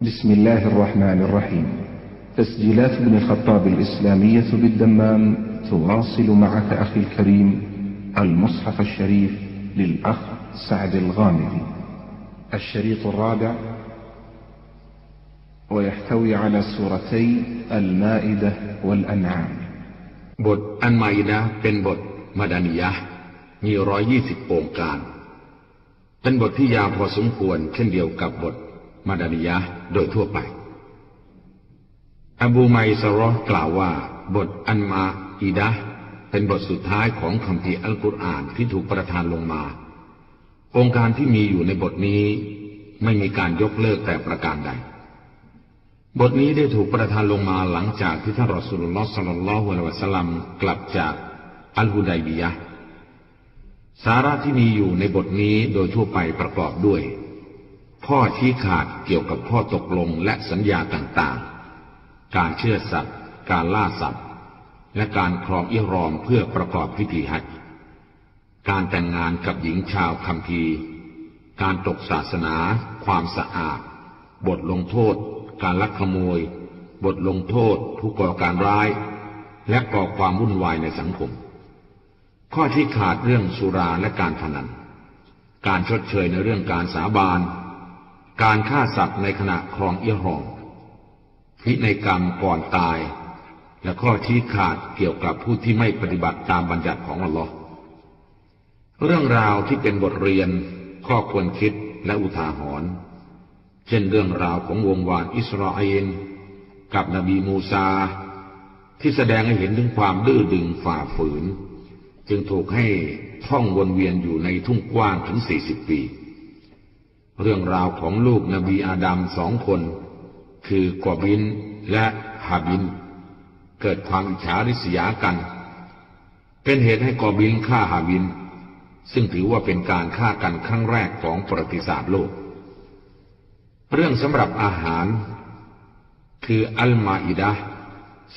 بسم الله الرحمن الرحيم تسجيلات ابن الخطاب الإسلامية بالدمام تواصل معك أخي الكريم المصحف الشريف للأخ سعد الغامدي الشريط الرابع ويحتوي على سورتي المائدة والأنعام บทอันมาอิดะห์เป็นบทมาดานิยะห์มีร้อยยี่สิบองค์การ เป็นบทที่ยาวพอสมควรเช่นเดียวกับบท มาดานิยะโดยทั่วไป อบูไมซารอห์กล่าวว่า บทอันมาอิดะห์เป็นบทสุดท้ายของคัมภีร์อัลกุรอานที่ถูกประทานลงมา องค์การที่มีอยู่ในบทนี้ ไม่มีการยกเลิกแต่ประการใด บทนี้ได้ถูกประทานลงมาหลังจากที่ท่านรอสุลลอฮ์สัลลัลลอฮุอะลัยวะสัลลัมกลับจากอัลฮุดัยบียะสาระที่มีอยู่ในบทนี้โดยทั่วไปประกอบด้วย ข้อชี้ขาดเกี่ยวกับข้อตกลงและสัญญาต่างๆ การเชื่อสัตว์ การล่าสัตว์ และการครองอิรอมเพื่อประกอบพิธีฮัจการแต่งงานกับหญิงชาวคัมภีร์ การตกศาสนา ความสะอาด บทลงโทษ การลักขโมย บทลงโทษผู้ก่อการร้าย และก่อความวุ่นวายในสังคม ข้อที่ขาดเรื่องสุราและการพนัน การชดเชยในเรื่องการสาบาน การฆ่าสัตว์ในขณะครองเอี้ยหองพิในกรรมก่อนตาย และข้อที่ขาดเกี่ยวกับผู้ที่ไม่ปฏิบัติตามบัญญัติของอัลลอฮ์เรื่องราวที่เป็นบทเรียน ข้อควรคิดและอุทาหรณ์เช่นเรื่องราวของวงวานอิสราเอลกับนบีมูซา ที่แสดงให้เห็นถึงความดื้อดึงฝ่าฝืน จึงถูกให้ท่องวนเวียนอยู่ในทุ่งกว้างถึงสี่สิบปี เรื่องราวของลูกนบีอาดัมสองคน คือกอบินและฮาบิน เกิดความอิจฉาริษยากัน เป็นเหตุให้กอบินฆ่าฮาบิน ซึ่งถือว่าเป็นการฆ่ากันครั้งแรกของประวัติศาสตร์โลก เรื่องสำหรับอาหาร คืออัลมาอิดะ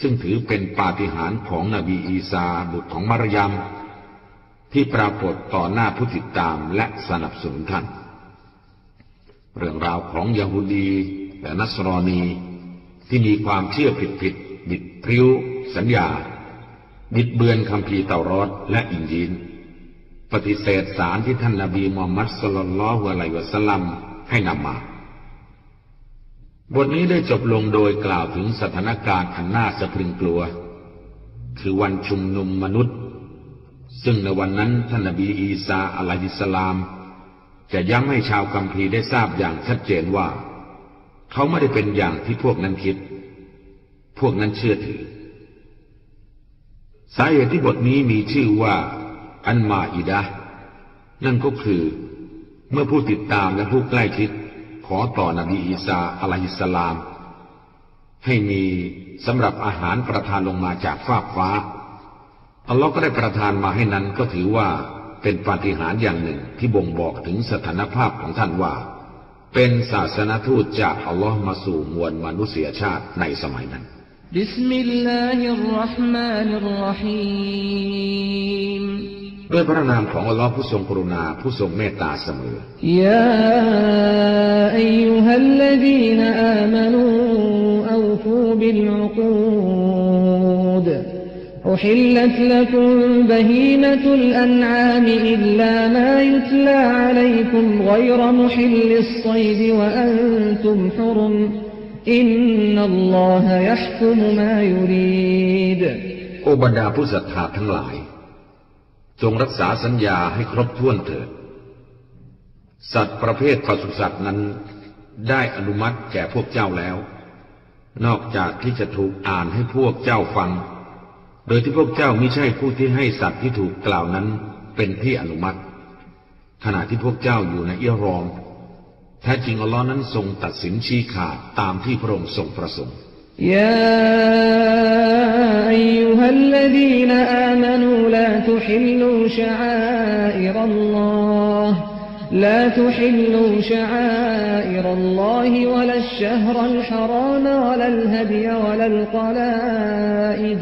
ซึ่งถือเป็นปาฏิหาริย์ของนบีอีสาบุตรของมารยมที่ปรากฏต่อหน้าผู้ติดตามและสนับสนุนท่าน เรื่องราวของยาฮูดีและนัสรอนีที่มีความเชื่อผิดผิดบิดพริ้ว สัญญา บิดเบือนคำพีเตารอดและอินจีน ปฏิเสธสารที่ท่านนาบีมูฮัมมัดสุลลัลลอฮุอะลัยวะสัลลัมให้นำมา บทนี้ได้จบลงโดยกล่าวถึงสถานการณ์อันน่าสะพรึงกลัว คือวันชุมนุมมนุษย์ ซึ่งในวันนั้นท่านนบีอีสาอะลัยฮิสสลาม จะย้ำให้ชาวกัมพีได้ทราบอย่างชัดเจนว่า เขาไม่ได้เป็นอย่างที่พวกนั้นคิด พวกนั้นเชื่อถือ สาเหตุที่บทนี้มีชื่อว่า อันมาอิดะนั่นก็คือ เมื่อผู้ติดตามและผู้ใกล้ชิด ขอต่อนบีอีสาอะลัยฮิสสลาม ให้มีสำหรับอาหารประทานลงมาจากฟากฟ้าอัลลอฮ์ก็ได้ประทานมาให้นั้นก็ถือว่า เป็นปาฏิหาริย์อย่างหนึ่งที่บ่งบอกถึงสถานภาพของท่านว่า เป็นศาสนทูตจากอัลลอฮ์มาสู่มวลมนุษยชาติในสมัยนั้นبسم الله الرحمن الرحيمด้วยพระนามของอัลลอฮ์ผู้ทรงกรุณาผู้ทรงเมตตาเสมอيا أيها الذين آمنوا أوفوا بالعقود أحلت لكم بهيمة الأنعام إلا ما يتلى عليكم غير محل الصيد وأنتم حرم إن الله يحكم ما يريد โอบรรดาผู้ศรัทธาทั้งหลาย จงรักษาสัญญาให้ครบถ้วนเถิด สัตว์ประเภทปศุสัตว์นั้นได้อนุมัติแก่พวกเจ้าแล้ว นอกจากที่จะถูกอ่านให้พวกเจ้าฟัง โดยที่พวกเจ้าไม่ใช่ผู้ที่ให้สัตว์ที่ถูกกล่าวนั้นเป็นที่อนุมัติ ขณะที่พวกเจ้าอยู่ในเอียรอม แท้จริงอัลลอฮ์นั้นทรงตัดสินชี้ขาดตามที่พระองค์ทรงประสงค์ يا أيها الذين آمنوا لا تحلوا شعائر الله لا تحلوا شعائر الله ولا الشهر الحرام ولا الهدي ولا القلائد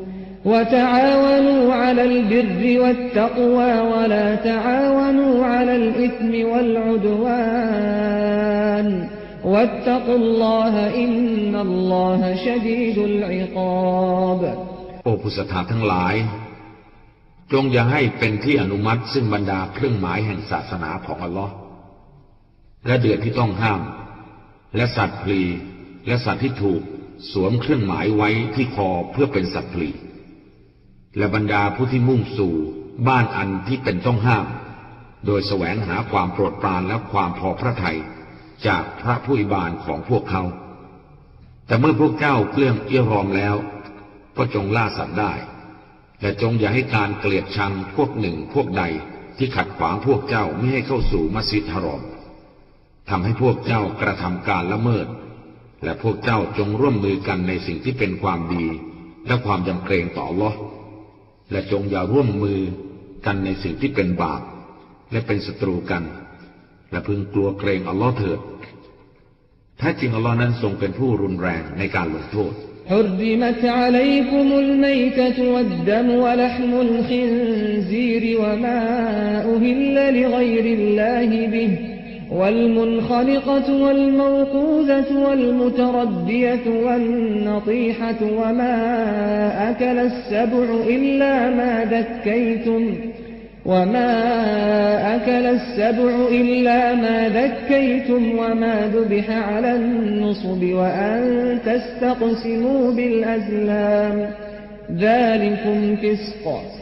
وتعاونوا على البر والتقوى ولا تعاونوا على الإثم والعدوان واتقوا الله إن الله شديد العقاب โอ้ผู้ศรัทธาทั้งหลาย จงอย่าให้เป็นที่อนุมัติซึ่งบรรดาเครื่องหมายแห่งศาสนาของอัลลอฮ์และเดือดที่ต้องห้าม และสัตว์พลี และสัตว์ที่ถูกสวมเครื่องหมายไว้ที่คอเพื่อเป็นสัตว์พลี และบรรดาผู้ที่มุ่งสู่บ้านอันที่เป็นต้องห้าม โดยแสวงหาความโปรดปรานและความพอพระทัยจากพระผู้อิบานของพวกเขา แต่เมื่อพวกเจ้าเกลื่อมเอี้ยรอมแล้ว ก็จงล่าสัตว์ได้ และจงอย่าให้การเกลียดชังพวกหนึ่งพวกใดที่ขัดขวางพวกเจ้าไม่ให้เข้าสู่มัสยิดฮารอมทำให้พวกเจ้ากระทำการละเมิด และพวกเจ้าจงร่วมมือกันในสิ่งที่เป็นความดี และความยำเกรงต่อลอ และจงอย่าร่วมมือกันในสิ่งที่เป็นบาป และเป็นศัตรูกัน และพึงกลัวเกรงอัลลอฮ์เถิดแท้จริงอัลลอฮ์นั้นทรงเป็นผู้รุนแรงในการลงโทษ حرمت عليكم الميتة والدم ولحم الخنزير وما أهل لغير الله به والمنخنقة والموقوذة والمتردية والنطيحة وما أكل السبع إلا ما ذكيتم وما أكل السبع إلا ما ذكيتم وما ذبح على النصب وأن تستقسموا بالأزلام. ذلكم فسق.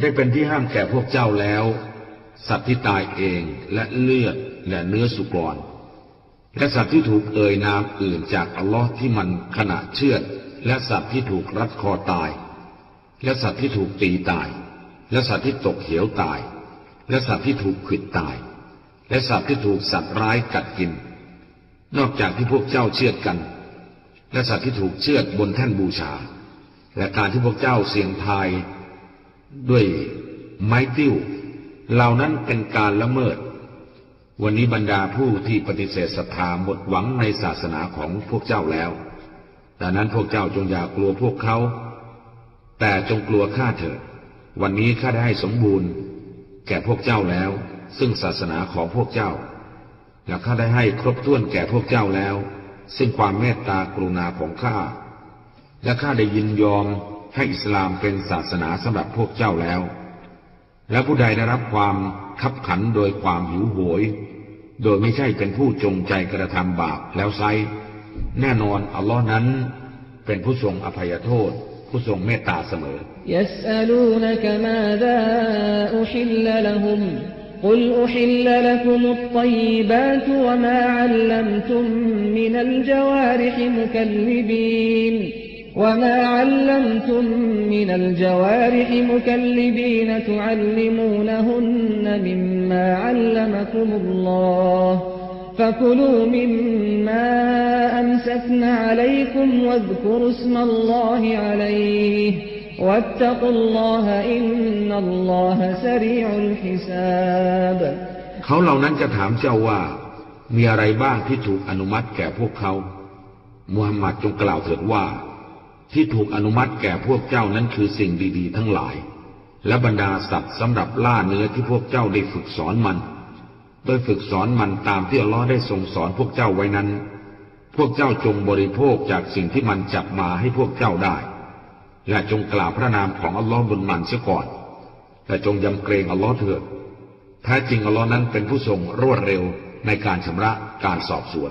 ได้เป็นที่ห้ามแก่พวกเจ้าแล้ว สัตว์ที่ตายเองและเลือดและเนื้อสุกร และสัตว์ที่ถูกเอ่ยนามอื่นจากอัลลอฮ์ที่มันขณะเชื่อด และสัตว์ที่ถูกรัดคอตาย และสัตว์ที่ถูกตีตาย และสัตว์ที่ตกเหวตาย และสัตว์ที่ถูกขิดตาย และสัตว์ที่ถูกสัตว์ร้ายกัดกิน นอกจากที่พวกเจ้าเชื่อดกัน และสัตว์ที่ถูกเชื่อดบนแท่นบูชา และการที่พวกเจ้าเสี่ยงทาย ด้วยไม้ติ้ว เหล่านั้นเป็นการละเมิด วันนี้บรรดาผู้ที่ปฏิเสธศรัทธาหมดหวังในศาสนาของพวกเจ้าแล้วดังนั้นพวกเจ้าจงอย่ากลัวพวกเขา แต่จงกลัวข้าเถิด วันนี้ข้าได้ให้สมบูรณ์ แก่พวกเจ้าแล้ว ซึ่งศาสนาของพวกเจ้า และข้าได้ให้ครบถ้วนแก่พวกเจ้าแล้ว ซึ่งความเมตตากรุณาของข้า และข้าได้ยินยอม ให้อิสลามเป็นศาสนาสำหรับพวกเจ้าแล้ว และผู้ใดได้รับความขับขันโดยความหิวโหย โดยไม่ใช่เป็นผู้จงใจกระทำบาปแล้วไซ แน่นอนอัลลอฮ์นั้น เป็นผู้ทรงอภัยโทษ ผู้ทรงเมตตาเสมอ يسألونك ماذا أحل لهم قل أحل لكم الطيبات وما علمتم من الجوارح مكلبين وما علمتم من الجوارح مكلبين تعلمونهن مما علمكم الله فكلوا مما أمسكن عليكم واذكروا اسم الله عليه واتقوا الله إن الله سريع الحساب เขาเหล่านั้นจะถามเจ้าว่า มีอะไรบ้างที่ถูกอนุมัติแก่พวกเขามุฮัมมัดจงกล่าวเถิดว่า ที่ถูกอนุมัติแก่พวกเจ้านั้นคือสิ่งดีๆ ทั้งหลาย และบรรดาสัตว์สำหรับล่าเนื้อที่พวกเจ้าได้ฝึกสอนมัน โดยฝึกสอนมันตามที่อัลลอฮ์ได้ทรงสอนพวกเจ้าไว้นั้น พวกเจ้าจงบริโภคจากสิ่งที่มันจับมาให้พวกเจ้าได้ และจงกล่าวพระนามของอัลลอฮ์บนมันเสียก่อน และจงยำเกรงอัลลอฮ์เถิดแท้จริงอัลลอฮ์นั้นเป็นผู้ทรงรวดเร็วในการชำระการสอบสวน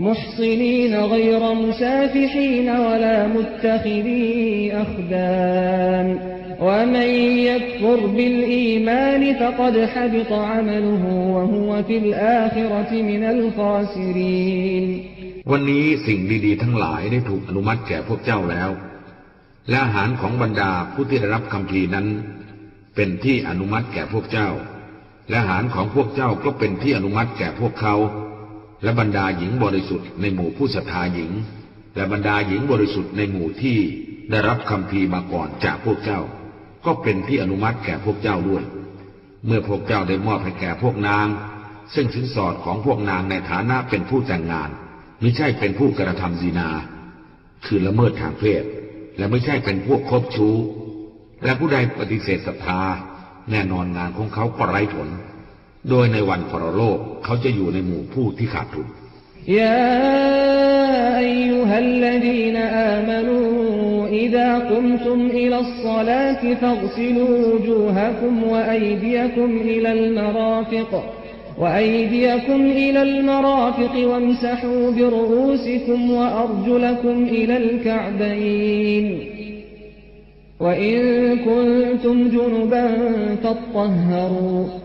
محصنين غير مسافحين ولا متخذي أخدان ومن يكفر بالإيمان فقد حبط عمله وهو في الآخرة من الخاسرين วันนี้สิ่งดีๆทั้งหลายได้ถูกอนุมัติแก่พวกเจ้าแล้ว และอาหารของบรรดาผู้ที่ได้รับคำพีร์นั้น เป็นที่อนุมัติแก่พวกเจ้า และอาหารของพวกเจ้าก็เป็นที่อนุมัติแก่พวกเขา และบรรดาหญิงบริสุทธิ์ในหมู่ผู้ศรัทธาหญิง และบรรดาหญิงบริสุทธิ์ในหมู่ที่ได้รับคำพีมาก่อนจากพวกเจ้า ก็เป็นที่อนุมัติแก่พวกเจ้าด้วย เมื่อพวกเจ้าได้มอบให้แก่พวกนาง ซึ่งสินสอดของพวกนางในฐานะเป็นผู้แต่งงานไม่ใช่เป็นผู้กระทำซีนา คือละเมิดทางเพศ และไม่ใช่เป็นพวกคบชู้ และผู้ใดปฏิเสธศรัทธา แน่นอนงานของเขาก็ไร้ผล โดยในวันปรโลกเขาจะอยู่ในหมู่ผู้ที่ขาดทุน يا أيها الذين آمنوا إذا قمتم إلى الصلاة فاغسلوا وجوهكم وأيديكم إلى المرافق وأيديكم إلى المرافق وامسحوا برؤوسكم وأرجلكم إلى الكعبين وإن كنتم جنبا فاطهروا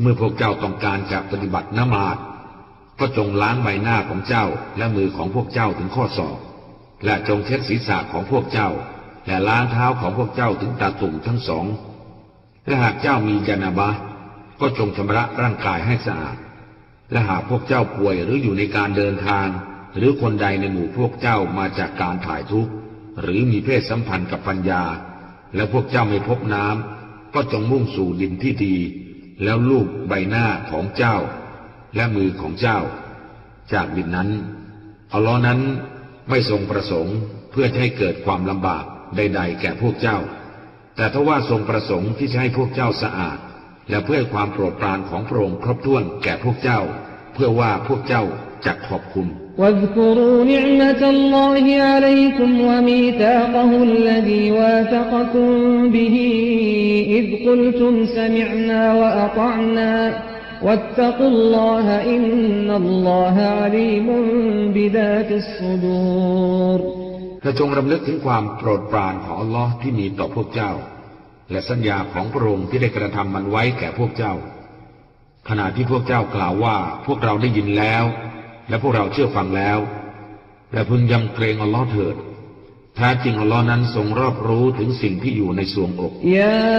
เมื่อพวกเจ้าต้องการจะปฏิบัตินมาดก็จงล้างใบหน้าของเจ้าและมือของพวกเจ้าถึงข้อศอก และจงเช็ดศีรษะของพวกเจ้า และล้างเท้าของพวกเจ้าถึงตาตุ่มทั้งสองและหากเจ้ามียานาบะก็จงชำระร่างกายให้สะอาด และหากพวกเจ้าป่วยหรืออยู่ในการเดินทาง หรือคนใดในหมู่พวกเจ้ามาจากการถ่ายทุกข์หรือมีเพศสัมพันธ์กับปัญญา และพวกเจ้าไม่พบน้ำก็จงมุ่งสู่ดินที่ดี แล้วลูบใบหน้าของเจ้า และมือของเจ้า จากดินนั้นอัลลอฮ์นั้นไม่ทรงประสงค์เพื่อให้เกิดความลำบากใด ๆ แก่พวกเจ้า แต่ถ้าว่าทรงประสงค์ที่จะให้พวกเจ้าสะอาด และเพื่อความโปรดปรานของพระองค์ครบถ้วนแก่พวกเจ้า เพื่อว่าพวกเจ้าจะขอบคุณ واذكروا نعمة الله عليكم وميثاقه الذي واثقكم به إذ قلتم سمعنا وأطعنا واتقوا الله إن الله عليم بذات الصدور และจงรำลึกถึงความโปรดปรานของอัลลอฮ์ที่มีต่อพวกเจ้า และสัญญาของพระองค์ที่ได้กระทำมันไว้แก่พวกเจ้า ขณะที่พวกเจ้ากล่าวว่าพวกเราได้ยินแล้ว และพวกเราเชื่อฟังแล้ว และพึงยำเกรงอัลลอฮ์เถิดแท้จริงอัลลอฮ์นั้นทรงรอบรู้ถึงสิ่งที่อยู่ในสวงอก يا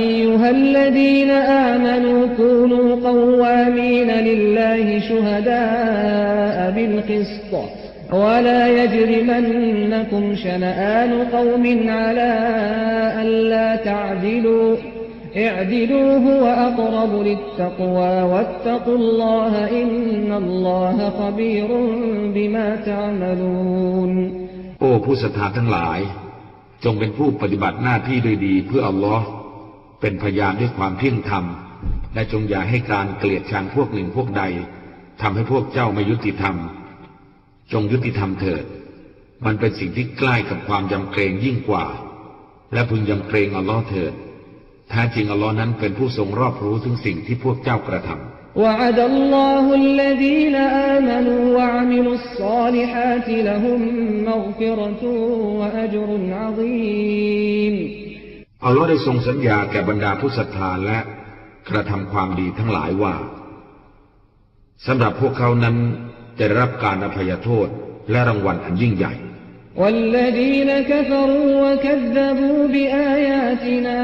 أيها الذين آمنوا كونوا قوامين لله شهداء بالقسط ولا يجرمنكم شنآن قوم على ألا تعدلوا اعدلوا هو أقرب للتقوى واتقوا الله إن الله خبير بما تعملون โอ้ผู้ศรัทธาทั้งหลาย จงเป็นผู้ปฏิบัติหน้าที่ด้วยดีเพื่ออัลลอฮ์เป็นพยานด้วยความเที่ยงธรรม และจงอย่าให้การเกลียดชังพวกหนึ่งพวกใด ทำให้พวกเจ้าไม่ยุติธรรม จงยุติธรรมเถิด มันเป็นสิ่งที่ใกล้กับความยำเกรงยิ่งกว่า และพึงยำเกรงอัลลอฮ์เถิด แท้จริงอัลลอฮ์นั้นเป็นผู้ทรงรอบรู้ถึงสิ่งที่พวกเจ้ากระทำ وعد الله الذين آمنوا وعملوا الصالحات لهم مغفرة وأجر عظيم อัลลอฮ์ได้ทรงสัญญาแก่บรรดาผู้ศรัทธาและกระทำความดีทั้งหลายว่าสำหรับพวกเขานั้นจะได้รับการอภัยโทษและรางวัลอันยิ่งใหญ่ والذين كفروا وكذبوا بآياتنا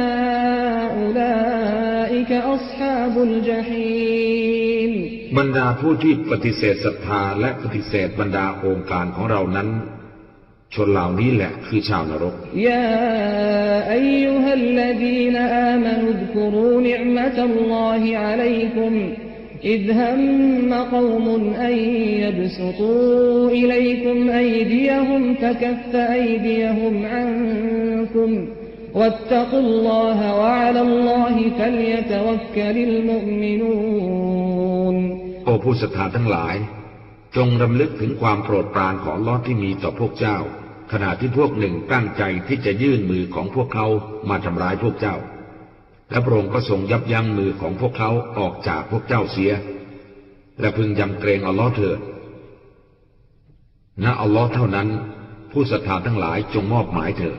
أولئك أصحاب الجحيم บรรดาผู้ที่ปฏิเสธศรัทธาและปฏิเสธบรรดาองค์การของเรานั้น ชนเหล่านี้แหละคือชาวนรก يا أيها الذين آمنوا اذكروا نعمة الله عليكم إذ هم قوم أن يبسطوا إليكم أيديهم فكف أيديهم عنكم واتقوا الله وعلى الله فليتوكل المؤمنون โอ้ผู้ศรัทธาทั้งหลาย จงรำลึกถึงความโปรดปรานของอัลลอฮ์ที่มีต่อพวกเจ้า ขณะที่พวกหนึ่งตั้งใจที่จะยื่นมือของพวกเขามาทำร้ายพวกเจ้า และพระองค์ก็ทรงยับยั้งมือของพวกเขาออกจากพวกเจ้าเสีย และพึงยำเกรงอัลลอฮ์เถิดณอัลลอฮ์เท่านั้น ผู้ศรัทธาทั้งหลายจงมอบหมายเถิด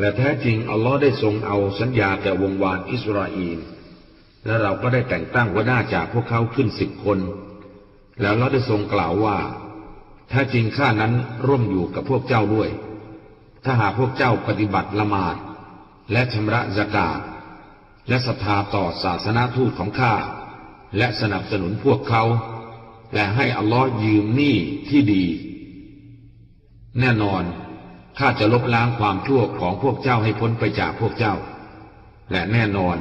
และแท้จริงอัลลอฮ์ได้ทรงเอาสัญญาแก่วงวานอิสราเอลและเราก็ได้แต่งตั้งหัวหน้าจากพวกเขาขึ้นสิบคน แล้วเราได้ทรงกล่าวว่าแท้จริงข้านั้นร่วมอยู่กับพวกเจ้าด้วย ถ้าหากพวกเจ้าปฏิบัติละหมาด และชำระสกาศและศรัทธาต่อศาสนาทูตของข้า และสนับสนุนพวกเขา และให้อัลลอฮ์ยืมหนี้ที่ดี แน่นอน ข้าจะลบล้างความชั่วของพวกเจ้าให้พ้นไปจากพวกเจ้า และแน่นอน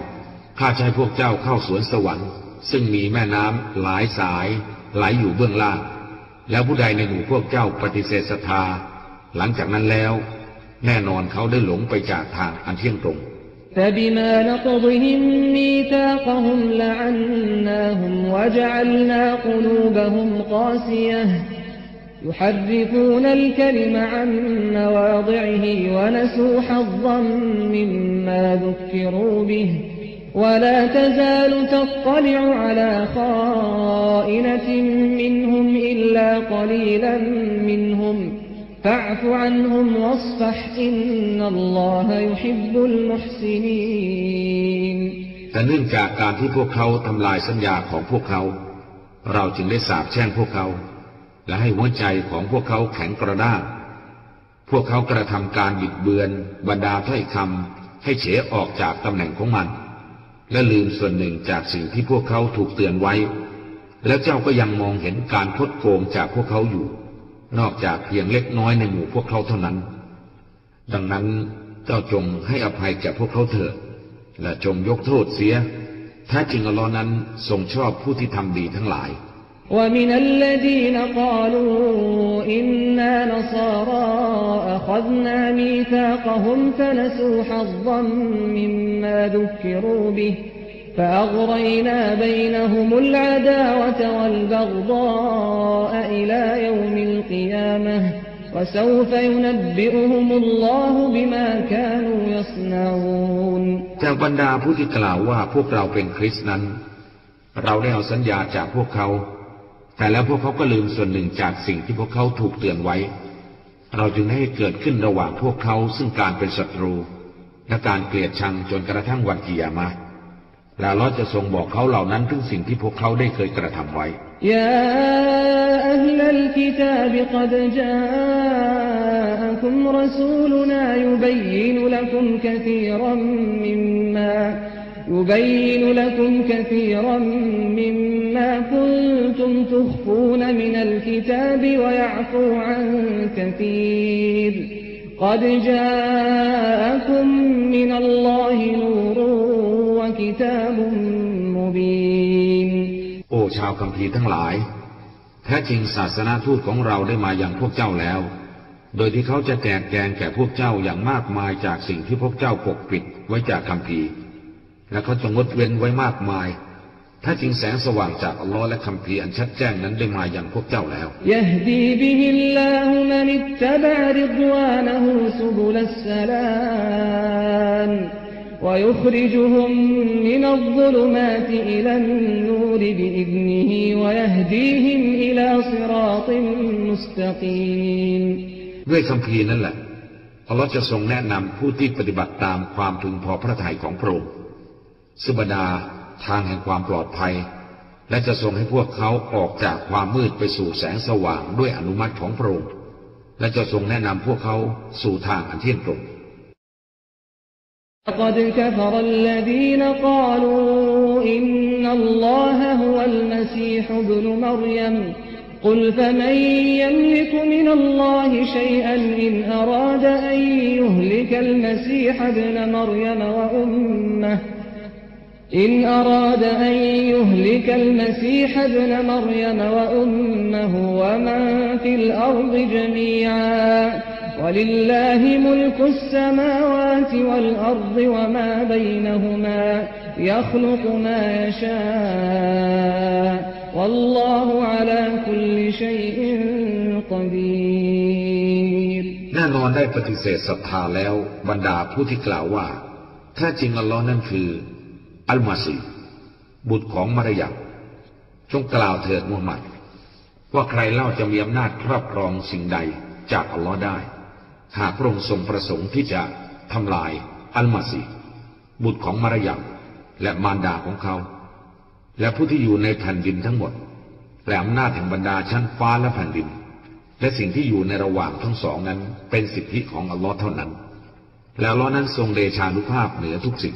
ข้าจะให้พวกเจ้าเข้าสวนสวรรค์ ซึ่งมีแม่น้ำหลายสาย ไหลอยู่เบื้องล่าง แล้วผู้ใดในหมู่พวกเจ้าปฏิเสธศรัทธา หลังจากนั้นแล้ว แน่นอนเขาได้หลงไปจากทางอันเที่ยงตรง فبما نقضهم ميثاقهم لعناهم وجعلنا قلوبهم قاسية يحرفون الكلم عن مواضعه ونسوا حظا مما ذكروا به ولا تزال تطلع على خائنة منهم إلا قليلا منهم فاعف عنهم واصفح إن الله يحب المحسنين แต่เนื่องจากการที่พวกเขาทำลายสัญญาของพวกเขา เราจึงได้สาปแช่งพวกเขา และให้หัวใจของพวกเขาแข็งกระด้าง พวกเขากระทำการบิดเบือน บรรดาถ้อยคำให้เฉออกจากตำแหน่งของมัน และลืมส่วนหนึ่งจากสิ่งที่พวกเขาถูกเตือนไว้ แล้วเจ้าก็ยังมองเห็นการคดโกงจากพวกเขาอยู่ นอกจากเพียงเล็กน้อยในหมู่พวกเขาเท่านั้น ดังนั้นเจ้าจงให้อภัยแก่พวกเขาเถิดและจงยกโทษเสียแท้จริงอัลลอฮ์นั้นทรงชอบผู้ที่ทำดีทั้งหลาย ومن الذين قالوا إنا نصارى أخذنا ميثاقهم فنسوا حظا مما ذكروا به فأغرينا بينهم العداوة والبغضاء إلى يوم القيامة وسوف ينبئهم الله بما كانوا يصنعون จากบรรดาผู้ที่กล่าวว่าพวกเราเป็นคริสต์นั้น เราได้เอาสัญญาจากพวกเขา แต่แล้วพวกเขาก็ลืมส่วนหนึ่งจากสิ่งที่พวกเขาถูกเตือนไว้ เราจึงให้เกิดขึ้นระหว่างพวกเขาซึ่งการเป็นศัตรู และการเกลียดชังจนกระทั่งวันกิยามะและราจะทรงบอกเขาเหล่านั้นถึงสิ่งที่พวกเขาได้เคยกระทำไว้ยาอัลลกิตาบกัดจาอัคุมรสูลนายุบยินลคุมกะซี يبين لكم كثيرا مما كنتم تخفون من الكتاب ويعفو عن كثير قد جاءكم من الله نور وكتاب مبين โอ้ชาวคัมภีร์ทั้งหลาย แท้จริงศาสนาทูตของเราได้มาอย่างพวกเจ้าแล้ว โดยที่เขาจะแจกแจงแก่พวกเจ้าอย่างมากมายจากสิ่งที่พวกเจ้าปกปิดไว้จากคัมภีร์ และเขาจะงดเว้นไว้มากมาย ถ้าจริงแสงสว่างจากอัลลอฮ์และคำเพีอันชัดแจ้งนั้นได้มาอย่างพวกเจ้าแล้วด้วยคำเพียนนั่นแหละอัลลอฮ์จะทรงแนะนำผู้ที่ปฏิบัติตามความพึงพอพระทัยของพระองค์ สุบดาทางแห่งความปลอดภัย และจะทรงให้พวกเขาออกจากความมืดไปสู่แสงสว่างด้วยอนุมัติของพระองค์และจะทรงแนะนำพวกเขาสู่ทางอันเที่ยงตรง لقد كفر الذين قالوا إن الله هو المسيح ابن مريم قل فمن يملك من الله شيئا إن أراد أن يهلك المسيح ابن مريم وأمه إن أراد أن يهلك المسيح ابن مريم وأمه ومن في الأرض جميعا ولله ملك السماوات والأرض وما بينهما يخلق ما يشاء والله على كل شيء قدير แน่นอนได้ปฏิเสธศรัทธาแล้วบรรดาผู้ที่กล่าวว่าแท้จริงอัลลอฮ์นั่นคือ อัลมาซีบุตรของมารยาจงกล่าวเถิดมูฮัมหมัด ว่าใครเล่าจะมีอำนาจครอบครองสิ่งใดจากอัลลอฮ์ได้ หากพระองค์ทรงประสงค์ที่จะทำลายอัลมาซีบุตรของมารยาและมารดาของเขา และผู้ที่อยู่ในแผ่นดินทั้งหมด และอำนาจแห่งบรรดาชั้นฟ้าและแผ่นดิน และสิ่งที่อยู่ในระหว่างทั้งสองนั้นเป็นสิทธิของอัลลอฮ์เท่านั้น แล้วลลอฮ์นั้นทรงเดชานุภาพเหนือทุกสิ่ง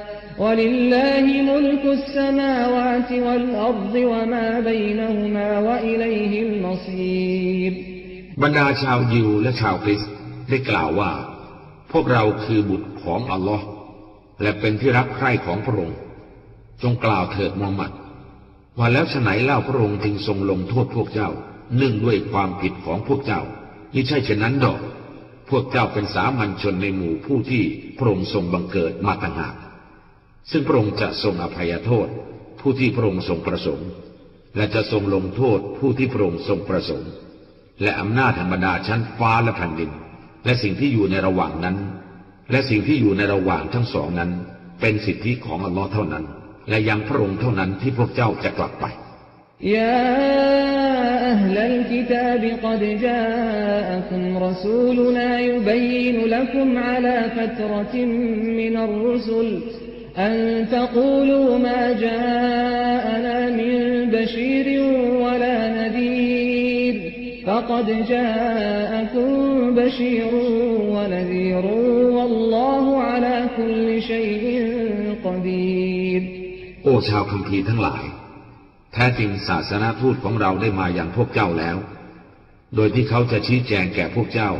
ولله ملك السماوات والأرض وما بينهما وإليه المصير บรรดาชาวยิวและชาวคริสต์ได้กล่าวว่า พวกเราคือบุตรของอัลลอฮ์และเป็นที่รักใคร่ของพระองค์ จงกล่าวเถิดมูฮัมหมัด ว่าแล้วฉไหนเล่าพระองค์จึงทรงลงโทษพวกเจ้า เนื่องด้วยความผิดของพวกเจ้านี่ใช่เช่นนั้นดอก พวกเจ้าเป็นสามัญชนในหมู่ผู้ที่พระองค์ทรงบังเกิดมาต่างหาก ซึ่งพระองค์จะทรงอภัยโทษ ผู้ที่พระองค์ทรงประสงค์ และจะทรงลงโทษผู้ที่พระองค์ทรงประสงค์ และอำนาจธรรมดาชั้นฟ้าและแผ่นดิน และสิ่งที่อยู่ในระหว่างนั้น และสิ่งที่อยู่ในระหว่างทั้งสองนั้น เป็นสิทธิของอัลลอฮ์เท่านั้น และยังพระองค์เท่านั้นที่พวกเจ้าจะกลับไป يا أهل الكتاب قد جاءكم رسولنا يبين لكم على فترة من الرسل أن تقولوا ما جاءنا من بشير ولا نذير فقد جاءكم بشير ونذير والله على كل شيء قدير โอ้ชาวคัมภีร์ทั้งหลาย แท้จริงศาสนาทูตของเราได้มาอย่างพวกเจ้าแล้ว โดยที่เขาจะชี้แจงแก่พวกเจ้า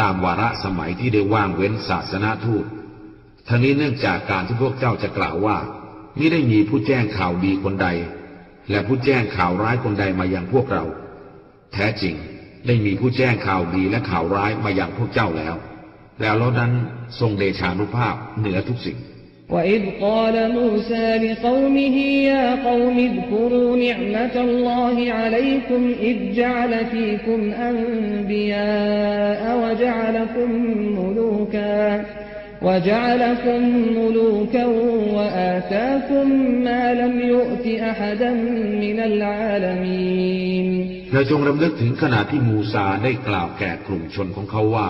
ตามวาระสมัยที่ได้ว่างเว้นศาสนาทูต ทั้งนี้เนื่องจากการที่พวกเจ้าจะกล่าวว่ามิได้มีผู้แจ้งข่าวดีคนใด และผู้แจ้งข่าวร้ายคนใดมาอย่างพวกเรา แท้จริงได้มีผู้แจ้งข่าวดีและข่าวร้ายมาอย่างพวกเจ้าแล้ว แล้วเรานั้นทรงเดชานุภาพเหนือทุกสิ่ง وإذ قال موسى لقومه يا قوم اذكروا نعمة الله عليكم إذ جعل فيكم أنبياء وجعلكم ملوكا وجعلكم ملوكا وآتاكم ما لم يؤت أحدا من العالمين และจงรำลึกถึงขณะที่มูซาได้กล่าวแก่กลุ่มชนของเขาว่า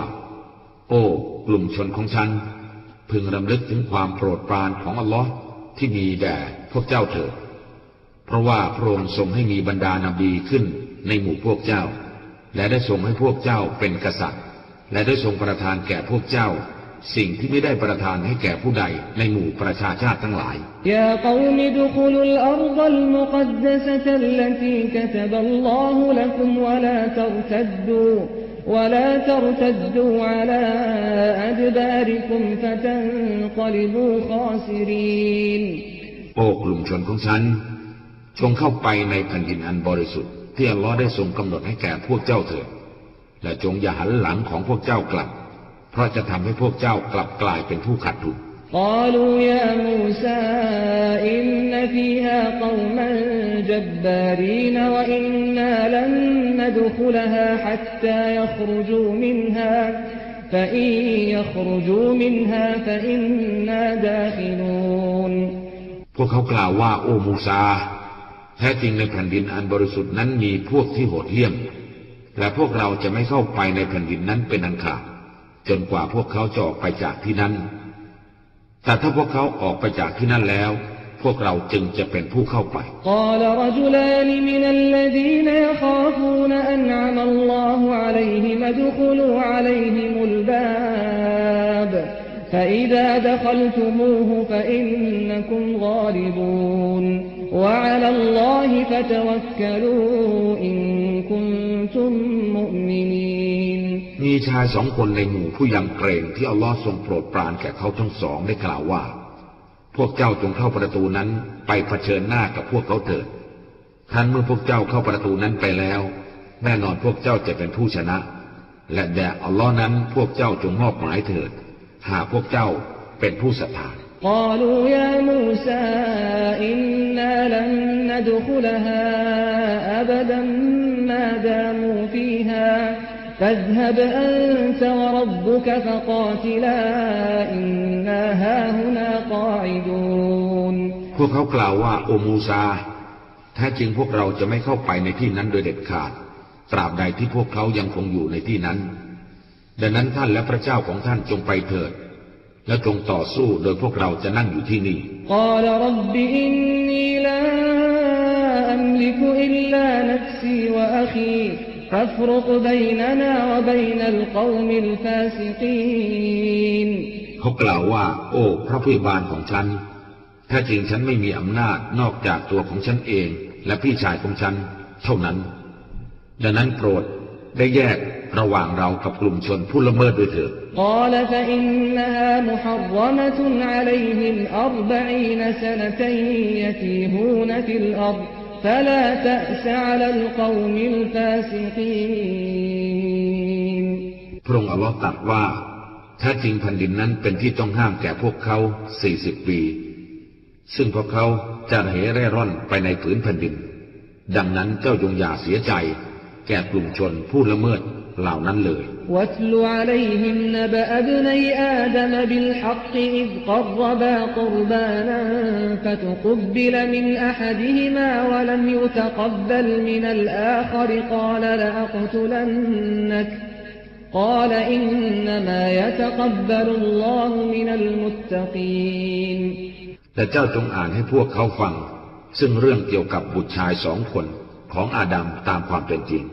โอ้ กลุ่มชนของฉัน พึงรำลึกถึงความโปรดปรานของอัลลอฮ์ที่มีแด่พวกเจ้าเถิด เพราะว่าพระองค์ทรงให้มีบรรดานาบีขึ้นในหมู่พวกเจ้า และได้ทรงให้พวกเจ้าเป็นกษัตริย์ และได้ทรงประทานแก่พวกเจ้า สิ่งที่ไม่ได้ประทานให้แก่ผู้ใดในหมู่ประชาชาติทั้งหลาย يا قوم ادخلوا الأرض المقدسة التي كتب الله لكم ولا ترتدوا ولا ترتدوا على أدباركم فتنقلبوا خاسرين โอ้กลุ่มชนของฉัน จงเข้าไปในแผ่นดินอันบริสุทธิ์ที่อัลลอฮ์ได้ทรงกำหนดให้แก่พวกเจ้าเถิด และจงอย่าหันหลังของพวกเจ้ากลับ เพราะจะทำให้พวกเจ้ากลับกลายเป็นผู้ขัดทุน قالوا يا موسى إن فيها قوما جبارين وإنا لن ندخلها حتى يخرجوا منها فإن يخرجوا منها فإنا داخلون พวกเขากล่าวว่าโอ้มูซา แท้จริงในแผ่นดินอันบริสุทธิ์นั้นมีพวกที่โหดเหี้ยม และพวกเราจะไม่เข้าไปในแผ่นดินนั้นเป็นอันขาด จนกว่าพวกเขาจะออกไปจากที่นั้น แต่ถ้าพวกเขาออกไปจากที่นั่นแล้ว พวกเราจึงจะเป็นผู้เข้าไป قال رجلان من الذين يخافون أنعم الله عليهم ادخلوا عليهم الباب فإذا دخلتموه فإنكم غالبون وعلى الله فتوكلوا إن كنتم مؤمنين มีชายสองคนในหมู่ผู้ยำเกรงที่อัลลอฮ์ทรงโปรดปรานแก่เขาทั้งสองได้กล่าวว่า พวกเจ้าจงเข้าประตูนั้นไปเผชิญหน้ากับพวกเขาเถิดท่านเมื่อพวกเจ้าเข้าประตูนั้นไปแล้ว แน่นอนพวกเจ้าจะเป็นผู้ชนะ และแด่อัลลอฮ์นั้นพวกเจ้าจงมอบหมายเถิด หากพวกเจ้าเป็นผู้ศรัทธา قالوا يا موسى إنا لن ندخلها أبدا ما داموا فيها فاذهب أنت وربك فقاتلا إنا هاهنا قاعدون พวกเขากล่าวว่าโอมูซาแท้จริงพวกเราจะไม่เข้าไปในที่นั้นโดยเด็ดขาด ตราบใดที่พวกเขายังคงอยู่ในที่นั้น ดังนั้นท่านและพระเจ้าของท่านจงไปเถิด และจงต่อสู้โดยพวกเราจะนั่งอยู่ที่นี่ قال เขากล่าวว่า โอ้พระผู้บานของฉันแท้จริงฉันไม่มีอำนาจนอกจากตัวของฉันเอง และพี่ชายของฉัน เท่านั้น ดังนั้นโปรดได้แยกระหว่างเรากับกลุ่มชนผู้ละเมิดด้วยเถิด عليهم أربعين سنة يتيهون في الأرض فلا تأس على القوم الفاسقين พระองค์อัลลอฮ์ตรัสว่าแท้จริงแผ่นดินนั้นเป็นที่ต้องห้ามแก่พวกเขาสี่สิบปี ซึ่งพวกเขาจะเหเร่ร่อนไปในผืนแผ่นดิน ดังนั้นเจ้าจงอย่าเสียใจ แก่กลุ่มชนผู้ละเมิด เหล่านั้นเลย واتل عليهم نبأ ابني آدم بالحق إذ قربا قربانا فتقبل من أحدهما ولم يتقبل من الآخر قال لأقتلنك قال إنما يتقبل الله من المتقين แต่เจ้าจงอ่านให้พวกเขาฟัง ซึ่งเรื่องเกี่ยวกับบุตรชายสองคนของอาดัมตามความเป็นจริง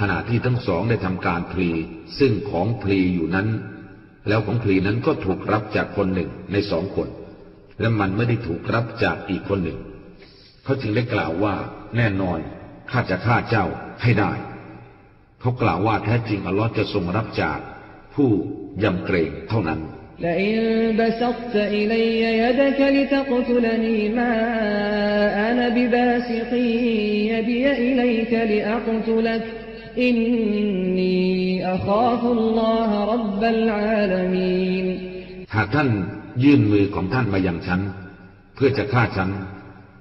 ขณะที่ทั้งสองได้ทำการพลีซึ่งของพลีอยู่นั้น แล้วของพลีนั้นก็ถูกรับจากคนหนึ่งในสองคน และมันไม่ได้ถูกรับจากอีกคนหนึ่ง เขาจึงได้กล่าวว่า แน่นอนข้าจะฆ่าเจ้าให้ได้ เขากล่าวว่าแท้จริงอัลลอฮ์จะทรงรับจากผู้ยำเกรงเท่านั้น لئن بسطت إلي يدك لتقتلني ما أنا بباسط يدي إليك لأقتلك อินนีอัคาฟุลลอฮรับบลอาลามีนหากท่านยื่นมือของท่านมาอย่างฉัน เพื่อจะฆ่าฉัน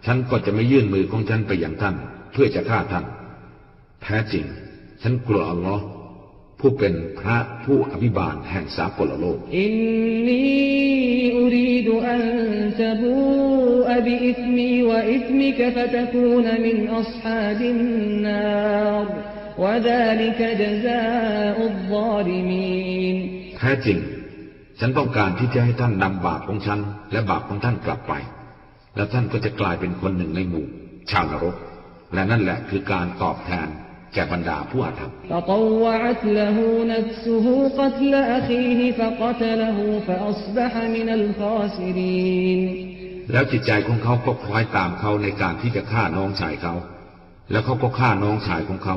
ฉันก็จะไม่ยื่นมือของฉันไปอย่างท่าน เพื่อจะฆ่าท่าน แท้จริง ฉันกลัวอัลลอฮ์ผู้เป็นพระผู้อภิบาลแห่งสากลโลก إن ني أريد أن تبوء بإثمي وإثمك فتكون من أصحاب النار وذلك جزاء الظالمينแท้จริง ฉันต้องการที่จะให้ท่านนำบาปของฉัน และบาปของท่านกลับไป และท่านก็จะกลายเป็นคนหนึ่งในหมู่ ชาวนรก และนั่นแหละคือการตอบแทนแก่บรรดาผู้อาธรรมแล้วจิตใจของเขาก็คล้อยตามเขาในการที่จะฆ่าน้องชายเขา แล้วเขาก็ฆ่าน้องชายของเขา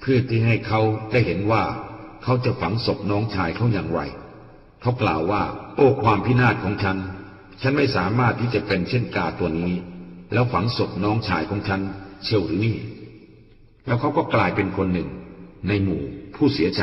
เพื่อที่ให้เขาได้เห็นว่า เขาจะฝังศพน้องชายเขาอย่างไร เขากล่าวว่า โอ้ความพินาศของฉัน ฉันไม่สามารถที่จะเป็นเช่นกาตัวนี้ แล้วฝังศพน้องชายของฉันเชียวหรือนี่ แล้วเขาก็กลายเป็นคนหนึ่ง ในหมู่ผู้เสียใจ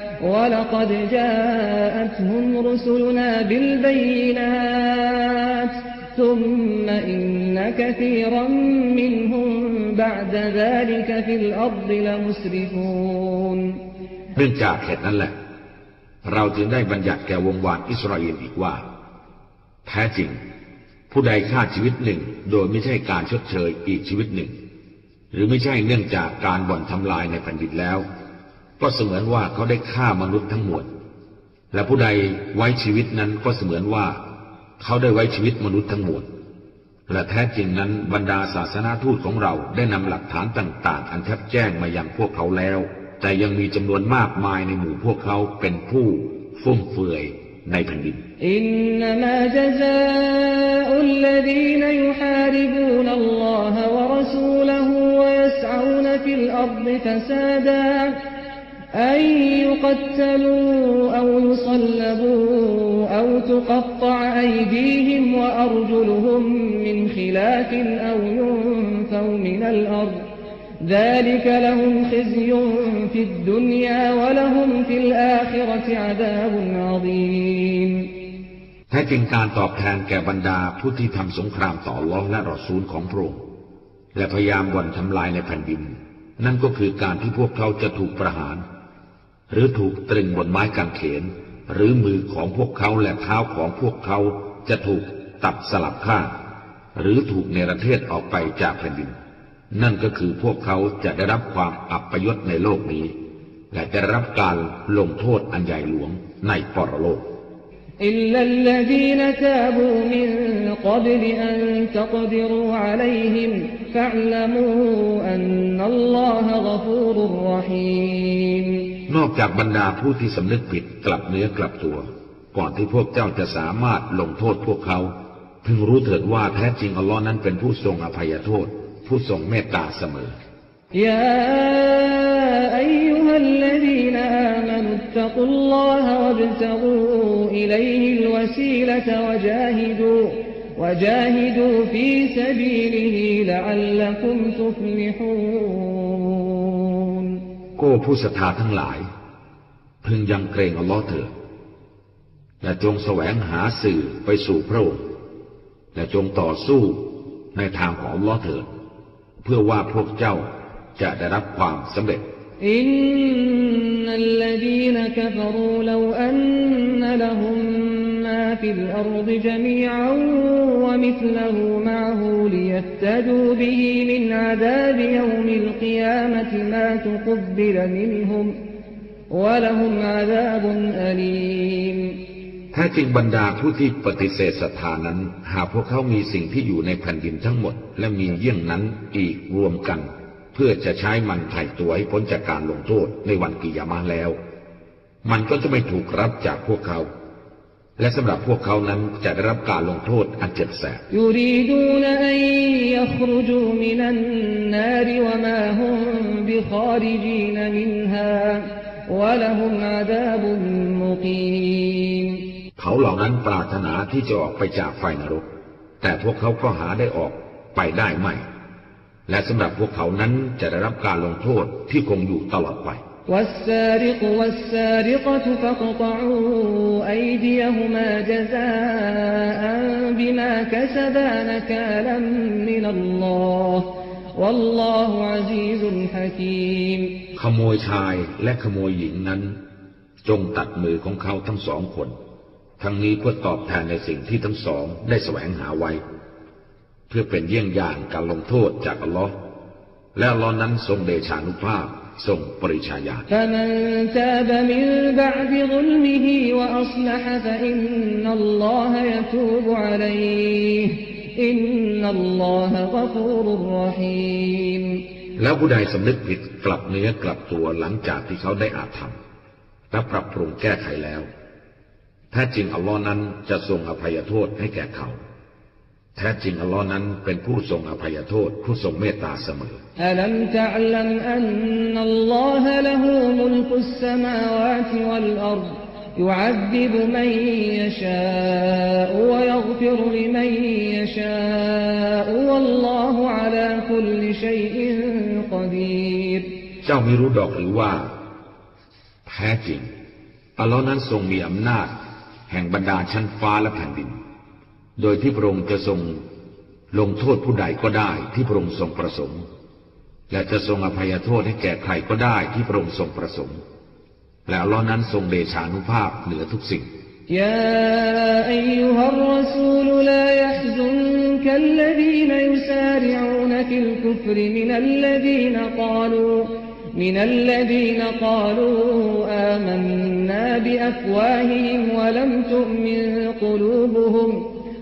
ولقد جاءتهم رسلنا بالبينات ثم إن كثيرا منهم بعد ذلك في الأرض لمسرفون เนื่องจากเหตุนั้นแหละเราจึงได้บัญญัติแก่วงวานอิสราเอลอีกว่า แท้จริง ผู้ใดฆ่าชีวิตหนึ่ง โดยไม่ใช่การชดเชยอีกชีวิตหนึ่ง หรือไม่ใช่เนื่องจากการบ่อนทำลายในแผ่นดินแล้ว ก็เสมือนว่าเขาได้ฆ่ามนุษย์ทั้งหมด และผู้ใดไว้ชีวิตนั้นก็เสมือนว่า เขาได้ไว้ชีวิตมนุษย์ทั้งหมด และแท้จริงนั้นบรรดาศาสนาทูตของเราได้นำหลักฐานต่างๆ อันแทบแจ้งมายังพวกเขาแล้ว แต่ยังมีจำนวนมากมายในหมู่พวกเขาเป็นผู้ฟุ่มเฟือยในแผ่นดินอินนามาจซาอุลลดีนยุฮาริบูนัลลอฮะวะรสูลหูวะยัสอูนฟิลอัรฎฟะซาดา أن يقتلوا أو يصلبوا أو تقطع أيديهم وأرجلهم من خلاف أو ينفوا من الأرض ذلك لهم خزي في الدنيا ولهم في الآخرة عذاب عظيم แท้จริงการตอบแทนแก่บรรดาผู้ที่ทำสงครามต่อล้อและรอซูลของพระองค์และพยายามบ่อนทำลายในแผ่นดิน นั่นก็คือการที่พวกเขาจะถูกประหาร หรือถูกตรึงบนไม้กางเขน หรือมือของพวกเขาและเท้าของพวกเขาจะถูกตัดสลับข้างหรือถูกเนรเทศออกไปจากแผ่นดิน นั่นก็คือพวกเขาจะได้รับความอับปยศในโลกนี้ และจะรับการลงโทษอันใหญ่หลวงในปรโลกอิลลัลลดีนตาบูมินกับลอันตกดิรูอะลัยฮิมฟะลมูอันนัลลอฮะกฟูรุรรหีม นอกจากบรรดาผู้ที่สำนึกผิดกลับเนื้อกลับตัว ก่อนที่พวกเจ้าจะสามารถลงโทษพวกเขาพึงรู้เถิดว่าแท้จริงอัลลอฮ์นั้นเป็นผู้ทรงอภัยโทษผู้ทรงเมตตาเสมอยาอัยยุฮัลลดีนอามานุตตะกุลลอฮะวับตะกูอิลัยฮิลวะซีละตะวะจาฮิดู وجاهدوا في سبيله لعلكم تفلحون ก็ผู้ศรัทธาทั้งหลาย พึงยังเกรงอัลลอฮ์เถิดและจงแสวงหาสื่อไปสู่พระองค์และจงต่อสู้ในทางของอัลลอฮ์เถิดเพื่อว่าพวกเจ้าจะได้รับความสำเร็จอินนัลลดีนกฟรูลวอันนลหุม ما في الأرض جميعا ومثله معه ليفتدوا به من عذاب يوم القيامة ما تقبل منهم ولهم عذاب أليم แท้จริงบรรดาผู้ที่ปฏิเสธศรัทธานั้น หากพวกเขามีสิ่งที่อยู่ในแผ่นดินทั้งหมด และมีเยี่ยงนั้นอีกรวมกัน เพื่อจะใช้มันไถ่ตัวให้พ้นจากการลงโทษในวันกิยามะห์แล้ว มันก็จะไม่ถูกรับจากพวกเขา และสำหรับพวกเขานั้นจะได้รับการลงโทษอันเจ็บแสบเขาเหล่านั้นปรารถนาที่จะออกไปจากไฟนรก แต่พวกเขาก็หาได้ออกไปได้ไม่ และสำหรับพวกเขานั้นจะได้รับการลงโทษที่คงอยู่ตลอดไป والسارق والسارقة فاقطعوا أيديهما جزاء بما كسبا نكالا من الله والله عزيز حكيم ขโมยชายและขโมยหญิงนั้น จงตัดมือของเขาทั้งสองคน ทั้งนี้เพื่อตอบแทนในสิ่งที่ทั้งสองได้แสวงหาไว้ เพื่อเป็นเยี่ยงอย่างการลงโทษจากอัลลอฮ์และอัลลอฮ์นั้นทรงเดชานุภาพ ทรงปริชาญาแล้วผู้ใดสำนึกผิดกลับเนื้อกลับตัวหลังจากที่เขาได้อาธรรมและปรับปรุงแก้ไขแล้ว ถ้าจริงอัลลอฮ์นั้นจะทรงอภัยโทษให้แก่เขา แท้จริงอัลลอฮ์นั้นเป็นผู้ทรงอภัยโทษผู้ทรงเมตตาเสมออัาวเจ้าไม่รู้ดอกหรือว่า แท้จริงอัลลอฮ์นั้นทรงมีอำนาจ แห่งบรรดาชั้นฟ้าและแผ่นดิน โดยที่พระองค์จะทรงลงโทษผู้ใดก็ได้ที่พระองค์ทรงประสงค์ และจะทรงอภัยโทษให้แก่ใครก็ได้ที่พระองค์ทรงประสงค์ และอัลลอฮ์นั้นทรงเดชานุภาพเหนือทุกสิ่ง يا أيها الرسول لا يحزنك الذين يسارعون في الكفر من الذين قالوا من الذين قالوا آمنا بأفواههم ولم تؤمن قلوبهم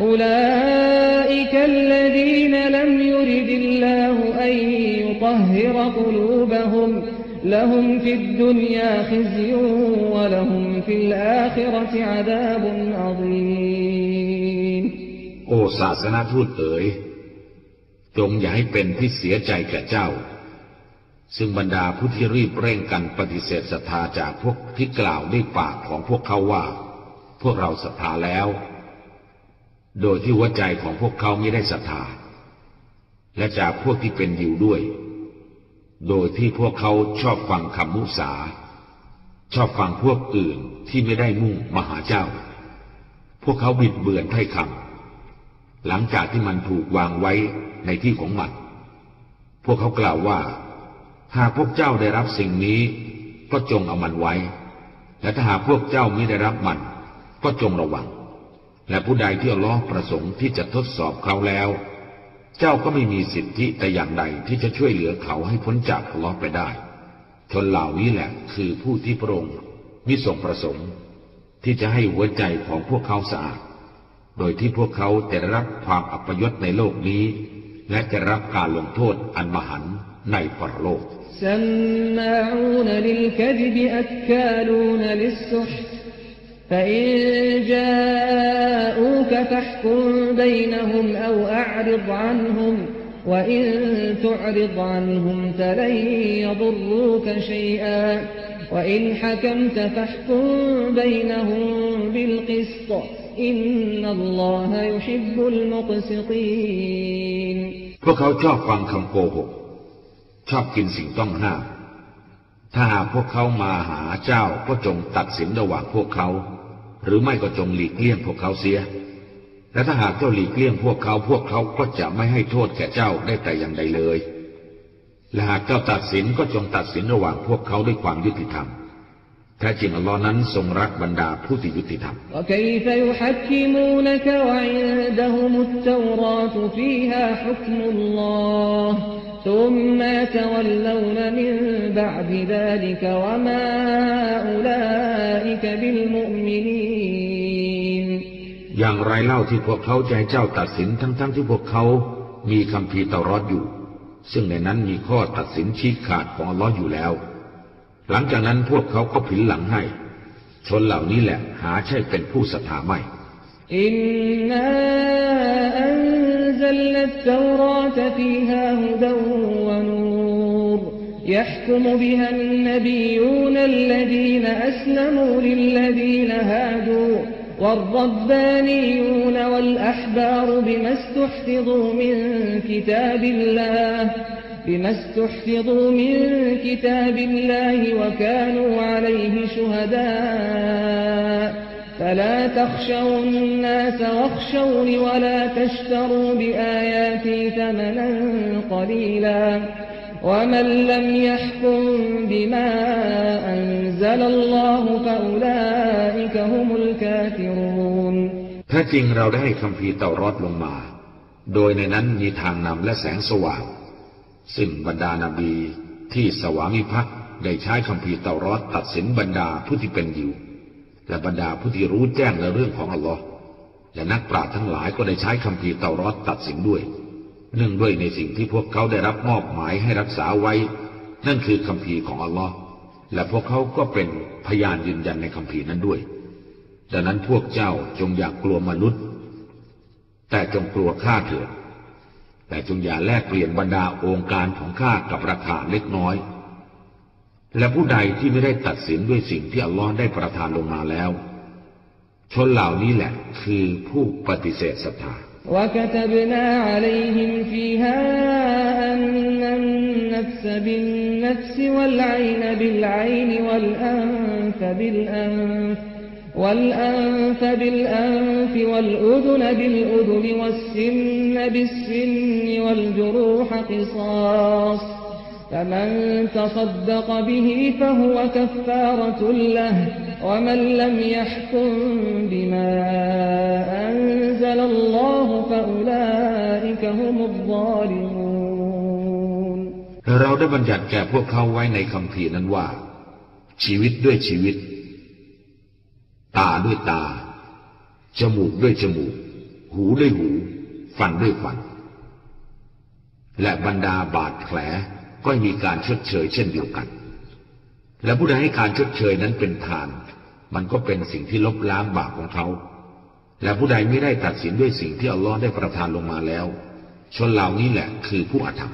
أولئك الذين لم يرد الله أن يطهر قلوبهم لهم في الدنيا خزي ولهم في الآخرة عذاب عظيم โอ้ศาสนาทูตเอ๋ยจงอย่าให้เป็นที่เสียใจแก่เจ้า ซึ่งบรรดาผู้ที่รีบเร่งกันปฏิเสธศรัทธาจากพวกที่กล่าวด้วยปากของพวกเขาว่า พวกเราศรัทธาแล้ว โดยที่หัวใจของพวกเขาไม่ได้ศรัทธา และจากพวกที่เป็นยิวด้วย โดยที่พวกเขาชอบฟังคำมุสา ชอบฟังพวกอื่นที่ไม่ได้มุ่งมหาเจ้า พวกเขาบิดเบือนถ้อยคำหลังจากที่มันถูกวางไว้ในที่ของมัน พวกเขากล่าวว่า หากพวกเจ้าได้รับสิ่งนี้ก็จงเอามันไว้ และถ้าหากพวกเจ้าไม่ได้รับมัน ก็จงระวัง และผู้ใดที่อัลลอฮ์ประสงค์ที่จะทดสอบเขาแล้ว เจ้าก็ไม่มีสิทธิแต่อย่างใดที่จะช่วยเหลือเขาให้พ้นจากอัลลอฮ์ไปได้ ชนเหล่านี้แหละคือผู้ที่พระองค์มิทรงประสงค์ ที่จะให้หัวใจของพวกเขาสะอาด โดยที่พวกเขาจะได้รับความอัปยศในโลกนี้ และจะรับการลงโทษอันมหันต์ในปรโลก سماعون للكذب أكالون للسحت فإن جاءوك فاحكم بينهم أو أعرض عنهم وإن تعرض عنهم فلن يضروك شيئا وإن حكمت فاحكم بينهم بالقسط إن الله يحب المقسطين พวกเขาชอบฟังคำโกหก ชอบกินสิ่งต้องห้าม ถ้าหากพวกเขามาหาเจ้าก็จงตัดสินระหว่างพวกเขา หรือไม่ก็จงหลีกเลี่ยงพวกเขาเสีย และถ้าหากเจ้าหลีกเลี่ยงพวกเขาพวกเขาก็จะไม่ให้โทษแก่เจ้าได้แต่อย่างใดเลย และหากเจ้าตัดสินก็จงตัดสินระหว่างพวกเขาด้วยความยุติธรรม แท้จริงอัลลอฮ์นั้นทรงรักบรรดาผู้ที่ยุติธรรมอย่างไรเล่าที่พวกเขาใจเจ้าตัดสินทั้งๆทที่พวกเขามีคำพีเตารอดอยู่ ซึ่งในนั้นมีข้อตัดสินชี้ขาดของอัลลอฮ์อยู่แล้ว หลังจากนั้นพวกเขาก็ผินหลังให้ ชนเหล่านี้แหละหาใช่เป็นผู้ศรัทธาไม่ إنا أنزلنا التوراة فيها هدى ونور يحكم بها النبيون الذين أسلموا للذين هادوا والربانيون والأحبار بما استحفظوا من كتاب الله بما استحفظوا من كتاب الله وكانوا عليه شهداء فلا تخشوا الناس واخشوني ولا تشتروا بآياتي ثمنا قليلا ومن لم يحكم بما أنزل الله فأولئك هم الكافرون แท้จริงเราได้ให้คำพีร์เตารอดลงมา โดยในนั้นมีทางนำและแสงสว่าง ซึ่งบรรดานาบีที่สวามิภักดิ์ได้ใช้คำพีเตารอดตัดสินบรรดาผู้ที่เป็นอยิวและบรรดาผู้ที่รู้แจ้งในเรื่องของอัลลอฮ์และนักปราชญ์ทั้งหลายก็ได้ใช้คำพีเตารอดตัดสินด้วย เนื่องด้วยในสิ่งที่พวกเขาได้รับมอบหมายให้รักษาไว้ นั่นคือคำพีของอัลลอฮ์และพวกเขาก็เป็นพยานยืนยันในคำพีนั้นด้วย ดังนั้นพวกเจ้าจงอย่ากกลัวมนุษย์ แต่จงกลัวข้าเถิด แต่จงอย่าแลกเปลี่ยนบรรดาองค์การของข้ากับราคาเล็กน้อย และผู้ใดที่ไม่ได้ตัดสินด้วยสิ่งที่อัลลอฮ์ได้ประทานลงมาแล้ว ชนเหล่านี้แหละคือผู้ปฏิเสธศรัทธา وكتبنا عليهم فيها أن النفس بالنفس والعين بالعين والأنف بالأنف والأنف بالأنف والأذن بالأذن والسن بالسن والجروح قصاص فمن تصدق به فهو كفارة له ومن لم يحكم بما أنزل الله فأولئك هم الظالمون เราได้บัญญัติแก่พวกเขาไว้ในคำพีร์นั้นว่า ชีวิตด้วยชีวิต ตาด้วยตา จมูกด้วยจมูก หูด้วยหู ฟันด้วยฟัน และบรรดาบาดแผลก็มีการชดเชยเช่นเดียวกัน และผู้ใดให้การชดเชยนั้นเป็นทาน มันก็เป็นสิ่งที่ลบล้างบาปของเขา และผู้ใดไม่ได้ตัดสินด้วยสิ่งที่อัลลอฮ์ได้ประทานลงมาแล้ว ชนเหล่านี้แหละคือผู้อาธรรม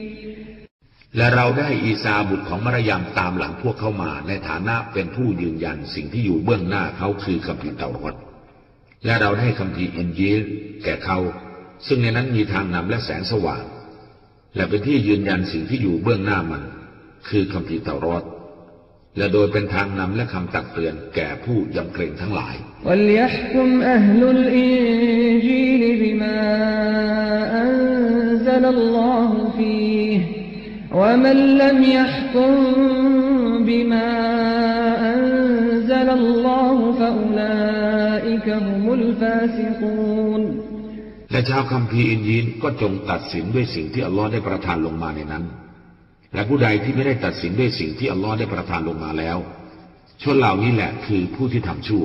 และเราได้อีซาบุตรของมารยามตามหลังพวกเขามา ในฐานะเป็นผู้ยืนยันสิ่งที่อยู่เบื้องหน้าเขาคือคำพีเตารอดและเราได้คำพีเอ็นยีลแก่เขา ซึ่งในนั้นมีทางนำและแสงสว่าง และเป็นที่ยืนยันสิ่งที่อยู่เบื้องหน้ามัน คือคำพีเตารอดและโดยเป็นทางนำและคำตักเตือนแก่ผู้ยำเกรงทั้งหลาย อัลลอฮฺฟี ومن لم يحكم بما أنزل الله فأولئك هم الفاسقون และชาวคัมภีร์อินยีนก็จงตัดสินด้วยสิ่งที่อัลลอฮ์ได้ประทานลงมาในนั้น และผู้ใดที่ไม่ได้ตัดสินด้วยสิ่งที่อัลลอฮ์ได้ประทานลงมาแล้ว ช ชนเหล่านี้แหละคือผู้ที่ทำชั่ว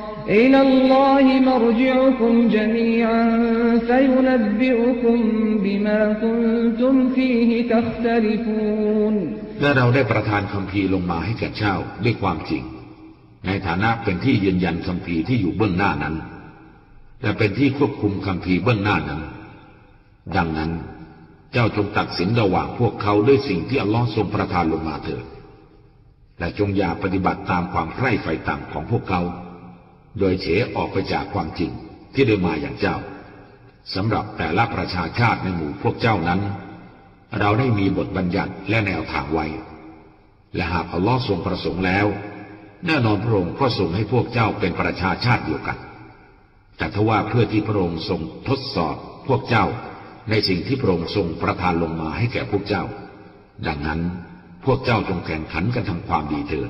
إلى الله مرجعكم جميعا فينبئكم بما كنتم فيه تختلفون และเราได้ประทานคำพีร์ลงมาให้แก่เจ้าด้วยความจริง ในฐานะเป็นที่ยืนยันคำพีร์ที่อยู่เบื้องหน้านั้น และเป็นที่ควบคุมคำพีร์เบื้องหน้านั้น ดังนั้น เจ้าจงตัดสินระหว่างพวกเขาด้วยสิ่งที่อัลลอฮ์ทรงประทานลงมาเถิดและจงอย่าปฏิบัติตามความใคร่ไฟต่ำของพวกเขา โดยเฉออกไปจากความจริงที่ได้มาอย่างเจ้าสำหรับแต่ละประชาชาติในหมู่พวกเจ้านั้น เราได้มีบทบัญญัติและแนวทางไว้ และหากอัลลอฮ์ทรงประสงค์แล้ว แน่นอนพระองค์ก็ทรงให้พวกเจ้าเป็นประชาชาติเดียวกัน แต่ทว่าเพื่อที่พระองค์ทรงทดสอบพวกเจ้าในสิ่งที่พระองค์ทรงประทานลงมาให้แก่พวกเจ้า ดังนั้นพวกเจ้าจงแข่งขันกันทำความดีเถิด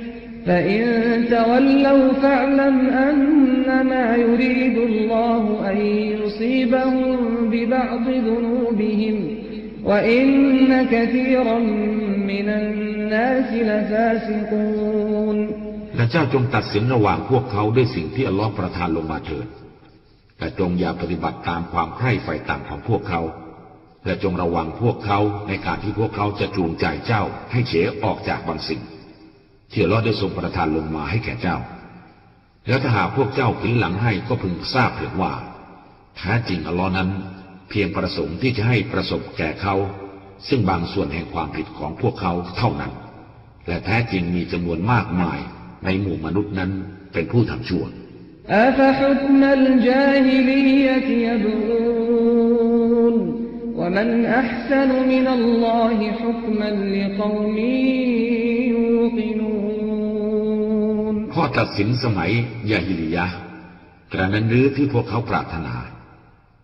بما أنزل الله ولا تتبع أهواءهم واحذرهم أن يفتنوك عن بعض ما أنزل الله إليك فإن تولوا فاعلم أنما يريد الله أن يصيبهم ببعض ذنوبهم وإن كثيرا من الناس لفاسقون และเจ้าจงตัดสินระหว่างพวกเขาด้วยสิ่งที่อัลลอฮ์ประทานลงมาเถิดแต่จงอย่าปฏิบัติตามความใคร่ไฟต่ำของพวกเขา และจงระวังพวกเขาในการที่พวกเขาจะจูงใจเจ้าให้เฉออกจากบางสิ่ง ที่อัลลอฮ์ได้ทรงประทานลงมาให้แก่เจ้า แล้วถ้าหากพวกเจ้าผินหลังให้ก็พึงทราบเถิดว่าแท้จริงอัลลอฮ์นั้น เพียงประสงค์ที่จะให้ประสบแก่เขา ซึ่งบางส่วนแห่งความผิดของพวกเขาเท่านั้น และแท้จริงมีจำนวนมากมายในหมู่มนุษย์นั้นเป็นผู้ทำชั่ว أفحكم الجاهلية يبغون ومن أحسن من الله حكما لقوم يوقنون ข้อตัดสินสมัยยาฮิลิยะห์กระนั้นหรือที่พวกเขาปรารถนา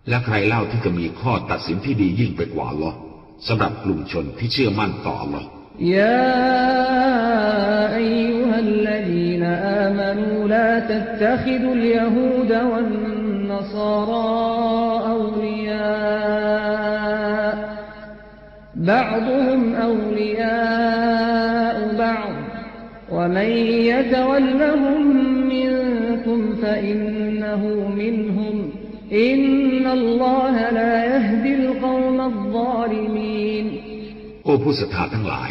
และใครเล่าที่จะมีข้อตัดสินที่ดียิ่งไปกว่าอัลลอฮ์สำหรับกลุ่มชนที่เชื่อมั่นต่ออัลลอฮ์ يا أيها الذين آمنوا لا تتخذوا اليهود والنصارى أولياء بعضهم أولياء بعض ومن يتولهم منكم فإنه منهم إن الله لا يهدي القوم الظالمين โอ้ผู้ศรัทธาทั้งหลาย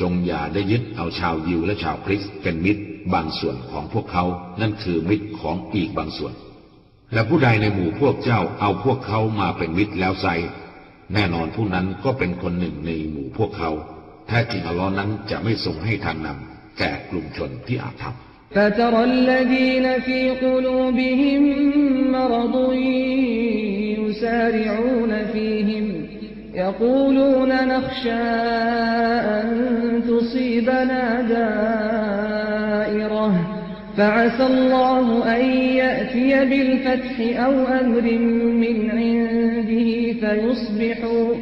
จงอย่าได้ยึดเอาชาวยิวและชาวคริสต์เป็นมิตรบางส่วนของพวกเขา นั่นคือมิตรของอีกบางส่วน และผู้ใดในหมู่พวกเจ้าเอาพวกเขามาเป็นมิตรแล้วไซแน่นอนผู้นั้นก็เป็นคนหนึ่งในหมู่พวกเขา แท้จริงอัลลอฮ์นั้นจะไม่ทรงให้ทางนำแก่กลุ่มชนที่อาจทำ فترى الذين في قلوبهم مرض يسارعون فيهم يقولون نخشى أن تصيبنا دائرة فعسى الله أن يأتي بالفتح أو أمر من عنده فيصبحوا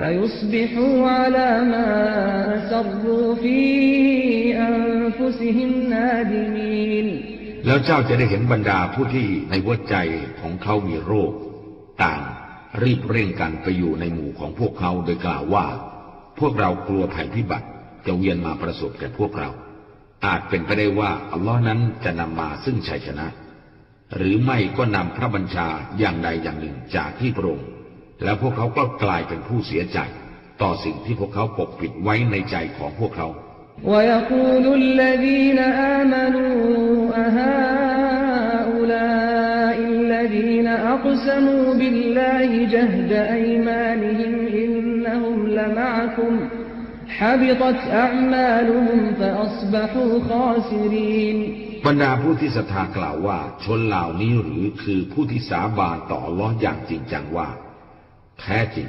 فيصبحوا على ما أسروا في أنفسهم نادمين แล้วเจ้าจะได้เห็นบรรดาผู้ที่ในหัวใจของเขามีโรค ต่างรีบเร่งกันไปอยู่ในหมู่ของพวกเขาโดยกล่าวว่า พ พวกเรากลัวภัยพิบัติจะเวียนมาประสบแก่พวกเรา อาจเป็นไปได้ว่าอัลลอฮ์นั้นจะนำมาซึ่งชัยชนะ หรือไม่ก็นำพระบัญชาอย่างใดอย่างหนึ่งจากที่พระองค์ แล้วพวกเขาก็กลายเป็นผู้เสียใจ ต่อสิ่งที่พวกเขาปกปิดไว้ในใจของพวกเขา ويقول الذين آمنوا أهؤلاء الذين أقسموا بالله جهد أيمانهم إنهم لمعكم حبطت أعمالهم فأصبحوا خاسرين บรรดาผู้ที่ศรัทธากล่าวว่า ชนเหล่านี้หรือคือผู้ที่สาบานต่ออัลล้อฮ์อย่างจริงจังว่า แท้จริง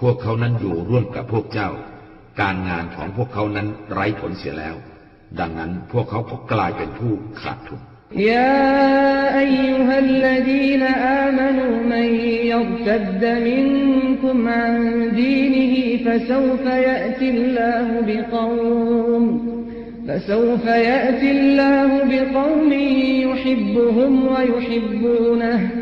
พวกเขานั้นอยู่ร่วมกับพวกเจ้า การงานของพวกเขานั้นไร้ผลเสียแล้ว ดังนั้นพวกเขาก็กลายเป็นผู้ขาดทุน يا أيها الذين آمنوا من يرتد منكم عن دينه فسوف يأتي الله بقوم فسوف يأتي الله بقوم يحبهم ويحبونه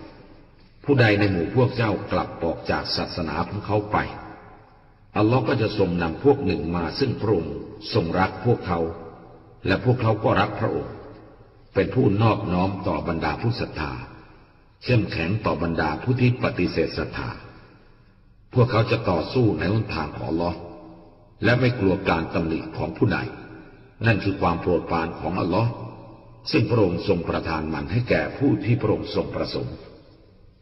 ผู้ใดในหมู่พวกเจ้ากลับออกจากศาสนาของเขาไป อัลลอฮ์ก็จะทรงนำพวกหนึ่งมาซึ่งพระองค์ทรงรักพวกเขา และพวกเขาก็รักพระองค์ เป็นผู้นอบน้อมต่อบรรดาผู้ศรัทธา เข้มแข็งต่อบรรดาผู้ที่ปฏิเสธศรัทธา พวกเขาจะต่อสู้ในหนทางของอัลลอฮ์และไม่กลัวการตำหนิของผู้ใด นั่นคือความโปรดปรานของอัลลอฮ์ซึ่งพระองค์ทรงประทานมันให้แก่ผู้ที่พระองค์ทรงประสงค์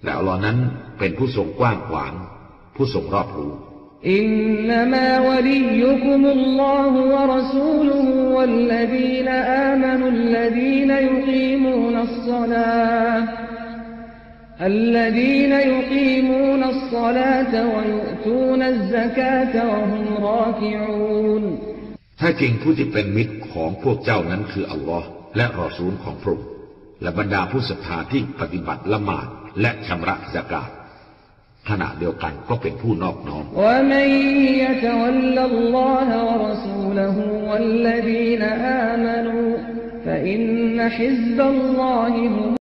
และอัลลอฮ์นั้นเป็นผู้ทรงกว้างขวาง ผู้ทรงรอบรู้ إنما وليكم الله ورسوله والذين آمنوا الذين يقيمون الصلاة الذين يقيمون الصلاة ويؤتون الزكاة وهم راكعون ถ้าจริงผู้ที่เป็นมิตรของพวกเจ้านั้นคืออัลลอฮ์และรอซูลของพระองค์และบรรดาผู้ศรัทธาที่ปฏิบัติละหมาด และชำระสกาดขณะเดียวกันก็เป็นผู้นอบน้อมและ